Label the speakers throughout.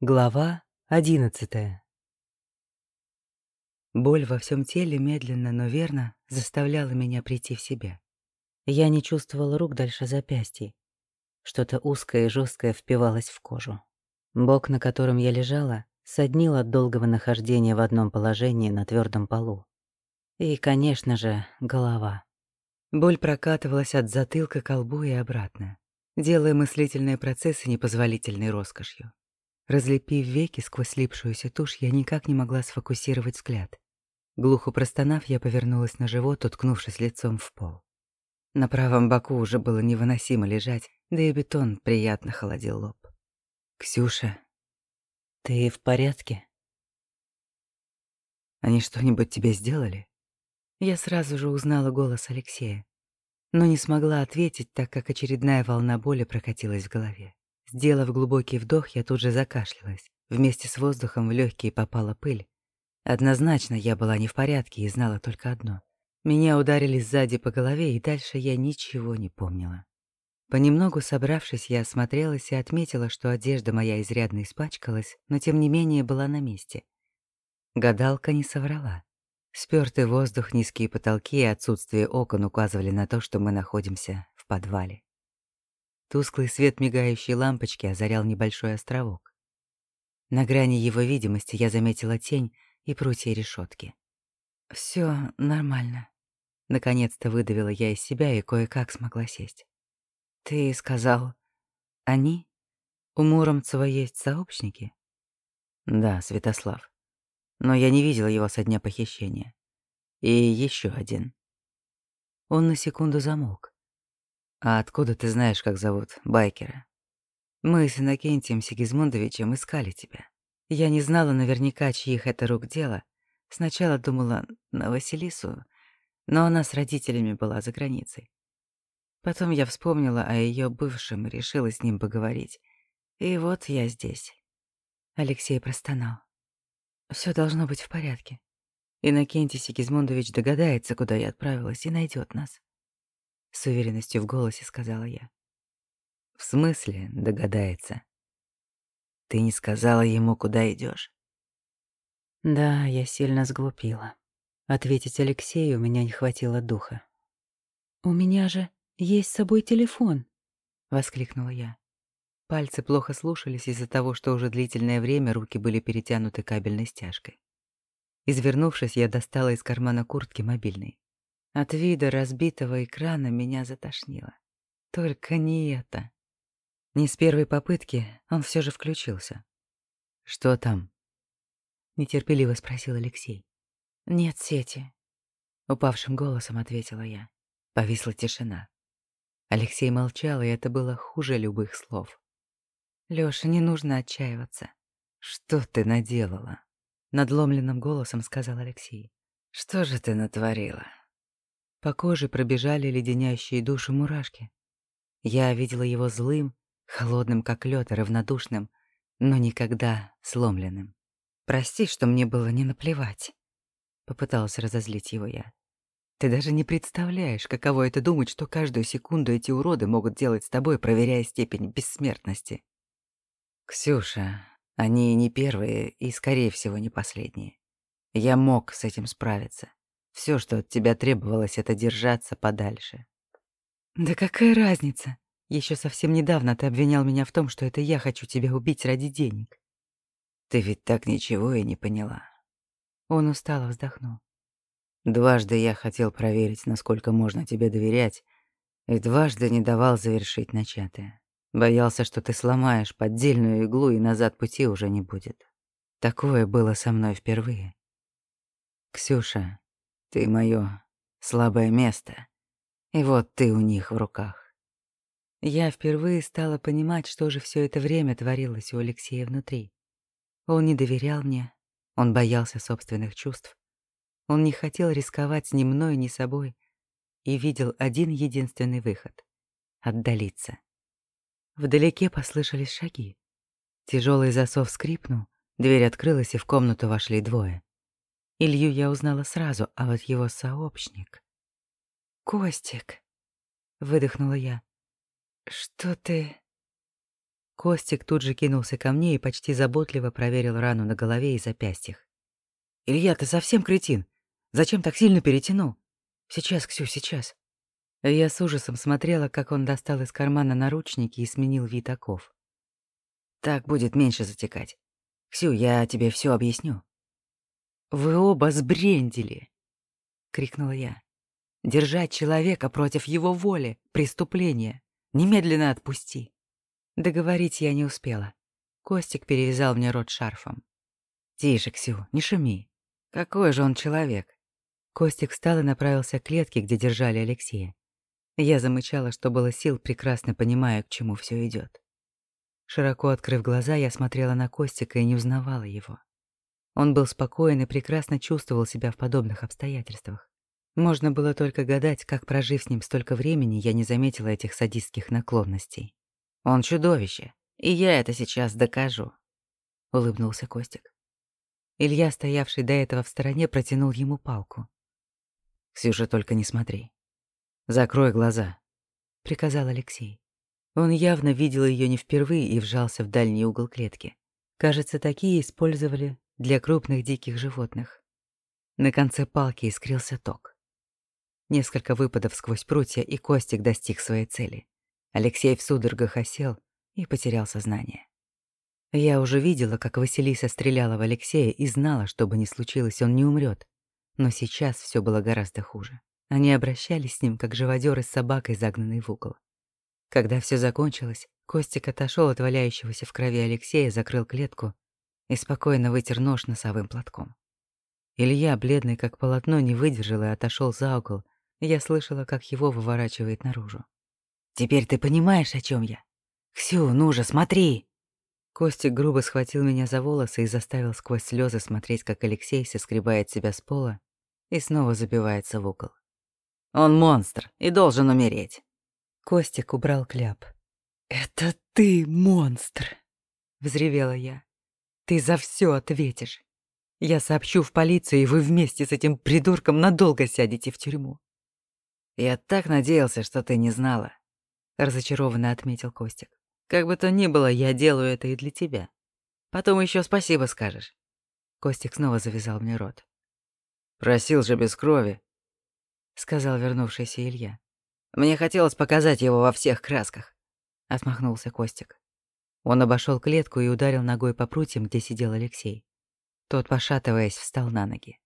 Speaker 1: Глава одиннадцатая. Боль во всем теле медленно, но верно заставляла меня прийти в себя. Я не чувствовала рук дальше запястья. Что-то узкое и жесткое впивалось в кожу. Бок, на котором я лежала, соднил от долгого нахождения в одном положении на твердом полу. И, конечно же, голова. Боль прокатывалась от затылка к колбу и обратно, делая мыслительные процессы непозволительной роскошью. Разлепив веки сквозь слипшуюся тушь, я никак не могла сфокусировать взгляд. Глухо простонав, я повернулась на живот, уткнувшись лицом в пол. На правом боку уже было невыносимо лежать, да и бетон приятно холодил лоб. «Ксюша, ты в порядке? Они что-нибудь тебе сделали?» Я сразу же узнала голос Алексея, но не смогла ответить, так как очередная волна боли прокатилась в голове. Сделав глубокий вдох, я тут же закашлялась. Вместе с воздухом в легкие попала пыль. Однозначно я была не в порядке и знала только одно. Меня ударили сзади по голове, и дальше я ничего не помнила. Понемногу собравшись, я осмотрелась и отметила, что одежда моя изрядно испачкалась, но тем не менее была на месте. Гадалка не соврала. Спёртый воздух, низкие потолки и отсутствие окон указывали на то, что мы находимся в подвале. Тусклый свет мигающей лампочки озарял небольшой островок. На грани его видимости я заметила тень и прутья решетки. Все нормально. Наконец-то выдавила я из себя и кое-как смогла сесть. Ты сказал, они? У Муромцева есть сообщники? Да, Святослав. Но я не видела его со дня похищения. И еще один. Он на секунду замолк. «А откуда ты знаешь, как зовут байкера?» «Мы с Иннокентием Сигизмундовичем искали тебя. Я не знала наверняка, чьих это рук дело. Сначала думала на Василису, но она с родителями была за границей. Потом я вспомнила о ее бывшем и решила с ним поговорить. И вот я здесь». Алексей простонал. Все должно быть в порядке. Иннокентий Сигизмундович догадается, куда я отправилась, и найдет нас. С уверенностью в голосе сказала я. В смысле догадается? Ты не сказала ему, куда идешь? Да, я сильно сглупила. Ответить Алексею у меня не хватило духа. «У меня же есть с собой телефон!» — воскликнула я. Пальцы плохо слушались из-за того, что уже длительное время руки были перетянуты кабельной стяжкой. Извернувшись, я достала из кармана куртки мобильный. От вида разбитого экрана меня затошнило. Только не это. Не с первой попытки он все же включился. «Что там?» — нетерпеливо спросил Алексей. «Нет сети», — упавшим голосом ответила я. Повисла тишина. Алексей молчал, и это было хуже любых слов. «Лёша, не нужно отчаиваться». «Что ты наделала?» — надломленным голосом сказал Алексей. «Что же ты натворила?» По коже пробежали леденящие душу мурашки. Я видела его злым, холодным как лед равнодушным, но никогда сломленным. «Прости, что мне было не наплевать», — попыталась разозлить его я. «Ты даже не представляешь, каково это думать, что каждую секунду эти уроды могут делать с тобой, проверяя степень бессмертности». «Ксюша, они не первые и, скорее всего, не последние. Я мог с этим справиться. Все, что от тебя требовалось, это держаться подальше. Да какая разница? Еще совсем недавно ты обвинял меня в том, что это я хочу тебя убить ради денег. Ты ведь так ничего и не поняла. Он устало вздохнул. Дважды я хотел проверить, насколько можно тебе доверять, и дважды не давал завершить начатое. Боялся, что ты сломаешь поддельную иглу, и назад пути уже не будет. Такое было со мной впервые. Ксюша, ты моё слабое место. И вот ты у них в руках. Я впервые стала понимать, что же все это время творилось у Алексея внутри. Он не доверял мне, он боялся собственных чувств. Он не хотел рисковать ни мной, ни собой и видел один единственный выход — отдалиться. Вдалеке послышались шаги. Тяжелый засов скрипнул, дверь открылась, и в комнату вошли двое. Илью я узнала сразу, а вот его сообщник... «Костик», — выдохнула я. «Что ты...» Костик тут же кинулся ко мне и почти заботливо проверил рану на голове и запястьях. «Илья, ты совсем кретин? Зачем так сильно перетянул? Сейчас, Ксю, сейчас». Я с ужасом смотрела, как он достал из кармана наручники и сменил вид оков. «Так будет меньше затекать. Ксю, я тебе все объясню». «Вы оба сбрендили!» — крикнула я. «Держать человека против его воли — преступление. Немедленно отпусти». Договорить я не успела. Костик перевязал мне рот шарфом. «Тише, Ксю, не шуми. Какой же он человек?» Костик встал и направился к клетке, где держали Алексея. Я замычала, что было сил, прекрасно понимая, к чему все идет. Широко открыв глаза, я смотрела на Костика и не узнавала его. Он был спокоен и прекрасно чувствовал себя в подобных обстоятельствах. Можно было только гадать, как, прожив с ним столько времени, я не заметила этих садистских наклонностей. «Он чудовище, и я это сейчас докажу», — улыбнулся Костик. Илья, стоявший до этого в стороне, протянул ему палку. «Ксюша, только не смотри. «Закрой глаза», — приказал Алексей. Он явно видел ее не впервые и вжался в дальний угол клетки. Кажется, такие использовали для крупных диких животных. На конце палки искрился ток. Несколько выпадов сквозь прутья, и Костик достиг своей цели. Алексей в судорогах осел и потерял сознание. Я уже видела, как Василиса стреляла в Алексея и знала, что бы ни случилось, он не умрет. Но сейчас все было гораздо хуже. Они обращались с ним, как живодеры с собакой, загнанной в угол. Когда все закончилось, Костик отошел от валяющегося в крови Алексея, закрыл клетку и спокойно вытер нож носовым платком. Илья, бледный как полотно, не выдержал и отошел за угол. Я слышала, как его выворачивает наружу. «Теперь ты понимаешь, о чем я? Ксю, ну же, смотри!» Костик грубо схватил меня за волосы и заставил сквозь слезы смотреть, как Алексей соскребает себя с пола и снова забивается в угол. Он монстр и должен умереть. Костик убрал кляп. «Это ты монстр!» — взревела я. «Ты за все ответишь. Я сообщу в полицию, и вы вместе с этим придурком надолго сядете в тюрьму». «Я так надеялся, что ты не знала», — разочарованно отметил Костик. «Как бы то ни было, я делаю это и для тебя. Потом еще спасибо скажешь». Костик снова завязал мне рот. «Просил же без крови. — сказал вернувшийся Илья. «Мне хотелось показать его во всех красках», — отмахнулся Костик. Он обошел клетку и ударил ногой по прутьям, где сидел Алексей. Тот, пошатываясь, встал на ноги.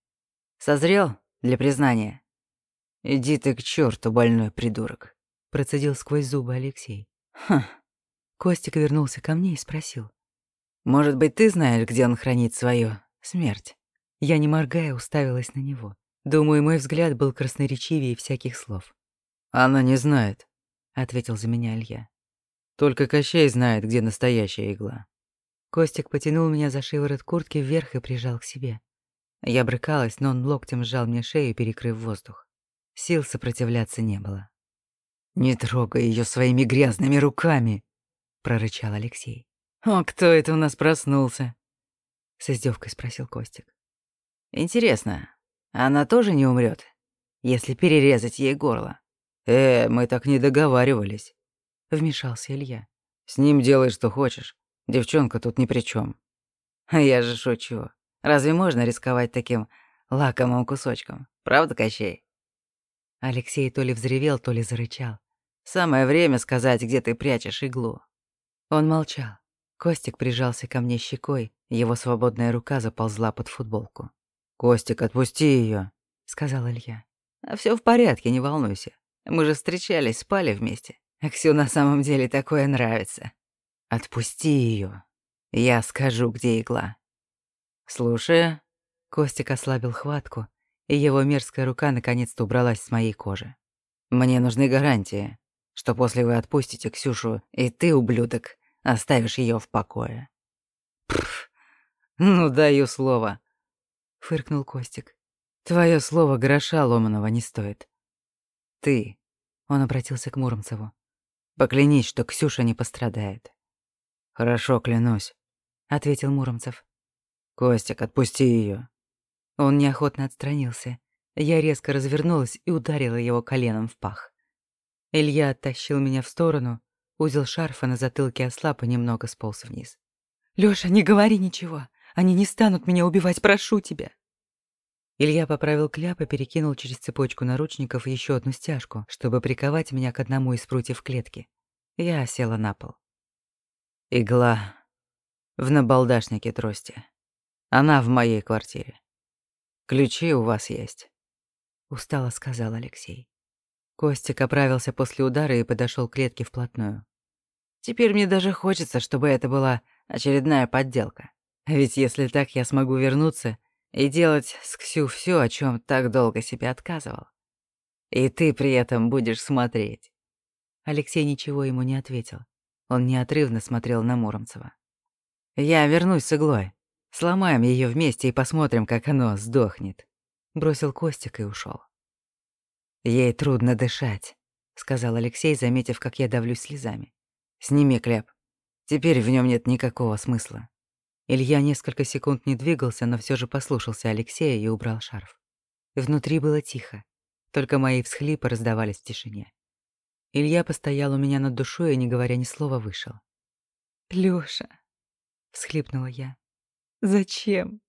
Speaker 1: «Созрел для признания?» «Иди ты к черту, больной придурок», — процедил сквозь зубы Алексей. «Хм». Костик вернулся ко мне и спросил. «Может быть, ты знаешь, где он хранит свою смерть?» Я, не моргая, уставилась на него. Думаю, мой взгляд был красноречивее всяких слов. «Она не знает», — ответил за меня Илья. «Только Кощей знает, где настоящая игла». Костик потянул меня за шиворот куртки вверх и прижал к себе. Я брыкалась, но он локтем сжал мне шею, перекрыв воздух. Сил сопротивляться не было. «Не трогай ее своими грязными руками!» — прорычал Алексей. «О, кто это у нас проснулся?» — с издевкой спросил Костик. «Интересно, она тоже не умрет, если перерезать ей горло. Э, мы так не договаривались. Вмешался Илья. С ним делай, что хочешь. Девчонка тут ни при чем. Я же шучу. Разве можно рисковать таким лакомым кусочком? Правда, Кощей? Алексей то ли взревел, то ли зарычал. Самое время сказать, где ты прячешь иглу. Он молчал. Костик прижался ко мне щекой, его свободная рука заползла под футболку. «Костик, отпусти ее, сказал Илья. «А все в порядке, не волнуйся. Мы же встречались, спали вместе. Аксю на самом деле такое нравится. Отпусти ее. Я скажу, где игла». Слушая, Костик ослабил хватку, и его мерзкая рука наконец-то убралась с моей кожи. «Мне нужны гарантии, что после вы отпустите Ксюшу, и ты, ублюдок, оставишь ее в покое». Пф, ну даю слово, — фыркнул Костик. «Твое слово гроша ломаного не стоит. Ты...» — он обратился к Муромцеву. «Поклянись, что Ксюша не пострадает». «Хорошо, клянусь», — ответил Муромцев. «Костик, отпусти ее. Он неохотно отстранился. Я резко развернулась и ударила его коленом в пах. Илья оттащил меня в сторону, Узел шарфа на затылке ослаб и немного сполз вниз. «Лёша, не говори ничего. Они не станут меня убивать, прошу тебя». Илья поправил кляп и перекинул через цепочку наручников еще одну стяжку, чтобы приковать меня к одному из прутьев клетки. Я села на пол. Игла в набалдашнике трости. Она в моей квартире. Ключи у вас есть. Устало сказал Алексей. Костик оправился после удара и подошел к клетке вплотную. Теперь мне даже хочется, чтобы это была очередная подделка. Ведь если так, я смогу вернуться и делать с Ксю все, о чем так долго себе отказывал. И ты при этом будешь смотреть. Алексей ничего ему не ответил. Он неотрывно смотрел на Муромцева. «Я вернусь с иглой. Сломаем ее вместе и посмотрим, как оно сдохнет», — бросил Костик и ушел. «Ей трудно дышать», — сказал Алексей, заметив, как я давлюсь слезами. «Сними кляп. Теперь в нем нет никакого смысла». Илья несколько секунд не двигался, но все же послушался Алексея и убрал шарф. Внутри было тихо, только мои всхлипы раздавались в тишине. Илья постоял у меня над душой и, не говоря ни слова, вышел. «Лёша», — всхлипнула я, — «зачем?»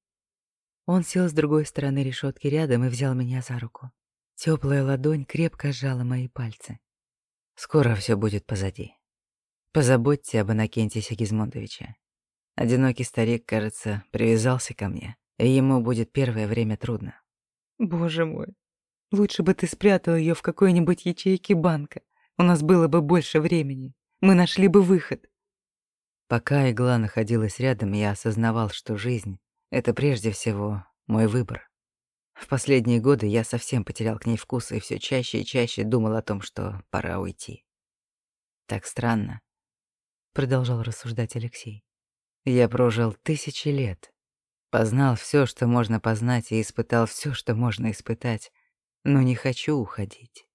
Speaker 1: Он сел с другой стороны решетки рядом и взял меня за руку. Теплая ладонь крепко сжала мои пальцы. «Скоро все будет позади. Позаботьте об Иннокентии Сигизмундовиче. Одинокий старик, кажется, привязался ко мне, и ему будет первое время трудно. Боже мой, лучше бы ты спрятал ее в какой-нибудь ячейке банка. У нас было бы больше времени. Мы нашли бы выход. Пока игла находилась рядом, я осознавал, что жизнь — это прежде всего мой выбор. В последние годы я совсем потерял к ней вкус и все чаще и чаще думал о том, что пора уйти. Так странно, продолжал рассуждать Алексей. Я прожил тысячи лет, познал все, что можно познать, и испытал все, что можно испытать, но не хочу уходить.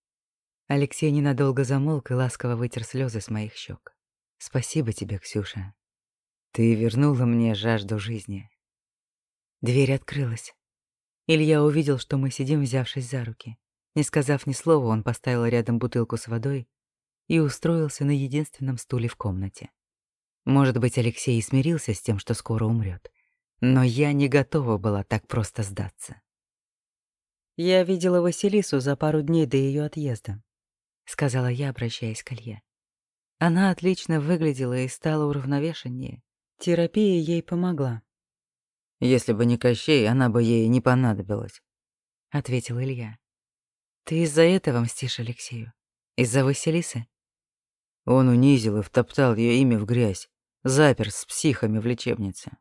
Speaker 1: Алексей ненадолго замолк и ласково вытер слезы с моих щек. Спасибо тебе, Ксюша. Ты вернула мне жажду жизни. Дверь открылась. Илья увидел, что мы сидим, взявшись за руки. Не сказав ни слова, он поставил рядом бутылку с водой и устроился на единственном стуле в комнате. Может быть, Алексей и смирился с тем, что скоро умрет, но я не готова была так просто сдаться. «Я видела Василису за пару дней до ее отъезда», — сказала я, обращаясь к Илье. Она отлично выглядела и стала уравновешеннее. Терапия ей помогла. «Если бы не Кощей, она бы ей не понадобилась», — ответил Илья. «Ты из-за этого мстишь Алексею? Из-за Василисы?» Он унизил и втоптал ее имя в грязь, Запер с психами в лечебнице.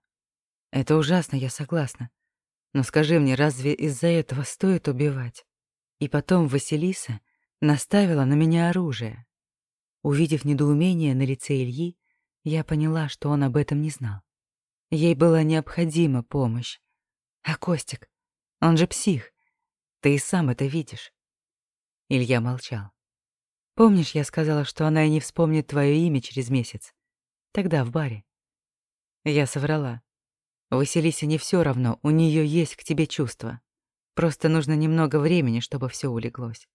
Speaker 1: Это ужасно, я согласна. Но скажи мне, разве из-за этого стоит убивать? И потом Василиса наставила на меня оружие. Увидев недоумение на лице Ильи, я поняла, что он об этом не знал. Ей была необходима помощь. А Костик, он же псих. Ты и сам это видишь. Илья молчал. Помнишь, я сказала, что она и не вспомнит твое имя через месяц? Тогда в баре. Я соврала. Василисе не все равно, у нее есть к тебе чувства. Просто нужно немного времени, чтобы все улеглось.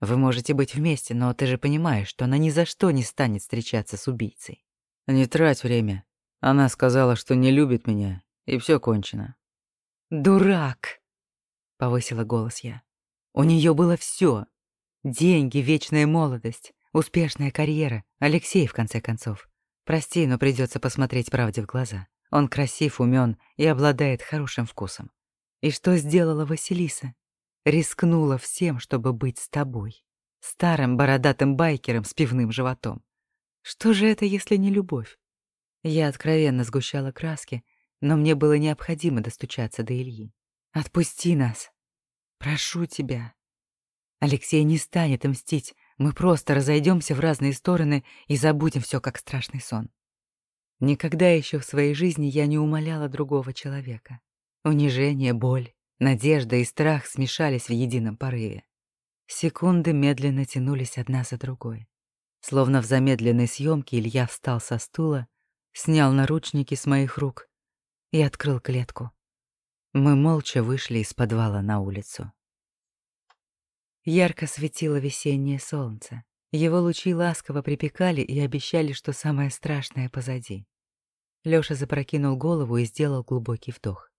Speaker 1: Вы можете быть вместе, но ты же понимаешь, что она ни за что не станет встречаться с убийцей. Не трать время. Она сказала, что не любит меня, и все кончено. Дурак, повысила голос я. У нее было все: деньги, вечная молодость, успешная карьера, Алексей в конце концов. Прости, но придется посмотреть правде в глаза. Он красив, умен и обладает хорошим вкусом. И что сделала Василиса? Рискнула всем, чтобы быть с тобой. Старым бородатым байкером с пивным животом. Что же это, если не любовь? Я откровенно сгущала краски, но мне было необходимо достучаться до Ильи. «Отпусти нас! Прошу тебя!» Алексей не станет мстить, мы просто разойдемся в разные стороны и забудем все как страшный сон. Никогда еще в своей жизни я не умоляла другого человека. Унижение, боль, надежда и страх смешались в едином порыве. Секунды медленно тянулись одна за другой. Словно в замедленной съемке Илья встал со стула, снял наручники с моих рук и открыл клетку. Мы молча вышли из подвала на улицу. Ярко светило весеннее солнце. Его лучи ласково припекали и обещали, что самое страшное позади. Лёша запрокинул голову и сделал глубокий вдох.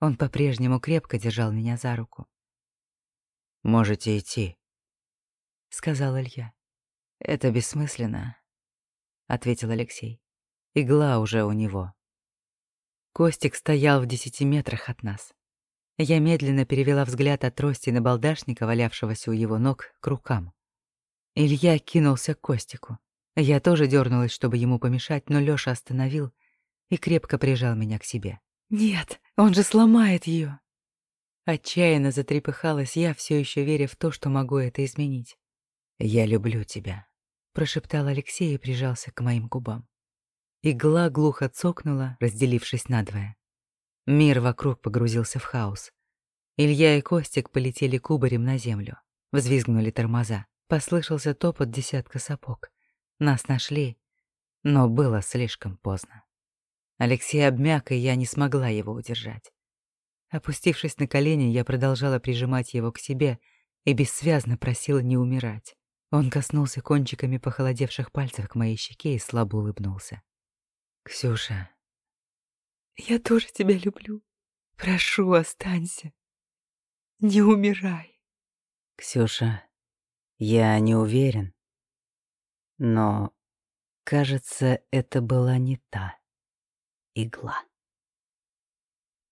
Speaker 1: Он по-прежнему крепко держал меня за руку.
Speaker 2: «Можете идти», —
Speaker 1: сказал Илья. «Это бессмысленно», — ответил Алексей. «Игла уже у него». Костик стоял в десяти метрах от нас. Я медленно перевела взгляд от трости на балдашника, валявшегося у его ног, к рукам. Илья кинулся к Костику. Я тоже дернулась, чтобы ему помешать, но Лёша остановил и крепко прижал меня к себе. «Нет, он же сломает ее. Отчаянно затрепыхалась я, все еще веря в то, что могу это изменить. «Я люблю тебя», — прошептал Алексей и прижался к моим губам. Игла глухо цокнула, разделившись надвое. Мир вокруг погрузился в хаос. Илья и Костик полетели кубарем на землю. Взвизгнули тормоза. Послышался топот десятка сапог. Нас нашли, но было слишком поздно. Алексей обмяк, и я не смогла его удержать. Опустившись на колени, я продолжала прижимать его к себе и бессвязно просила не умирать. Он коснулся кончиками похолодевших пальцев к моей щеке и слабо улыбнулся. «Ксюша, я тоже тебя люблю. Прошу, останься. Не умирай».
Speaker 2: «Ксюша, я не уверен. Но, кажется, это была не та игла».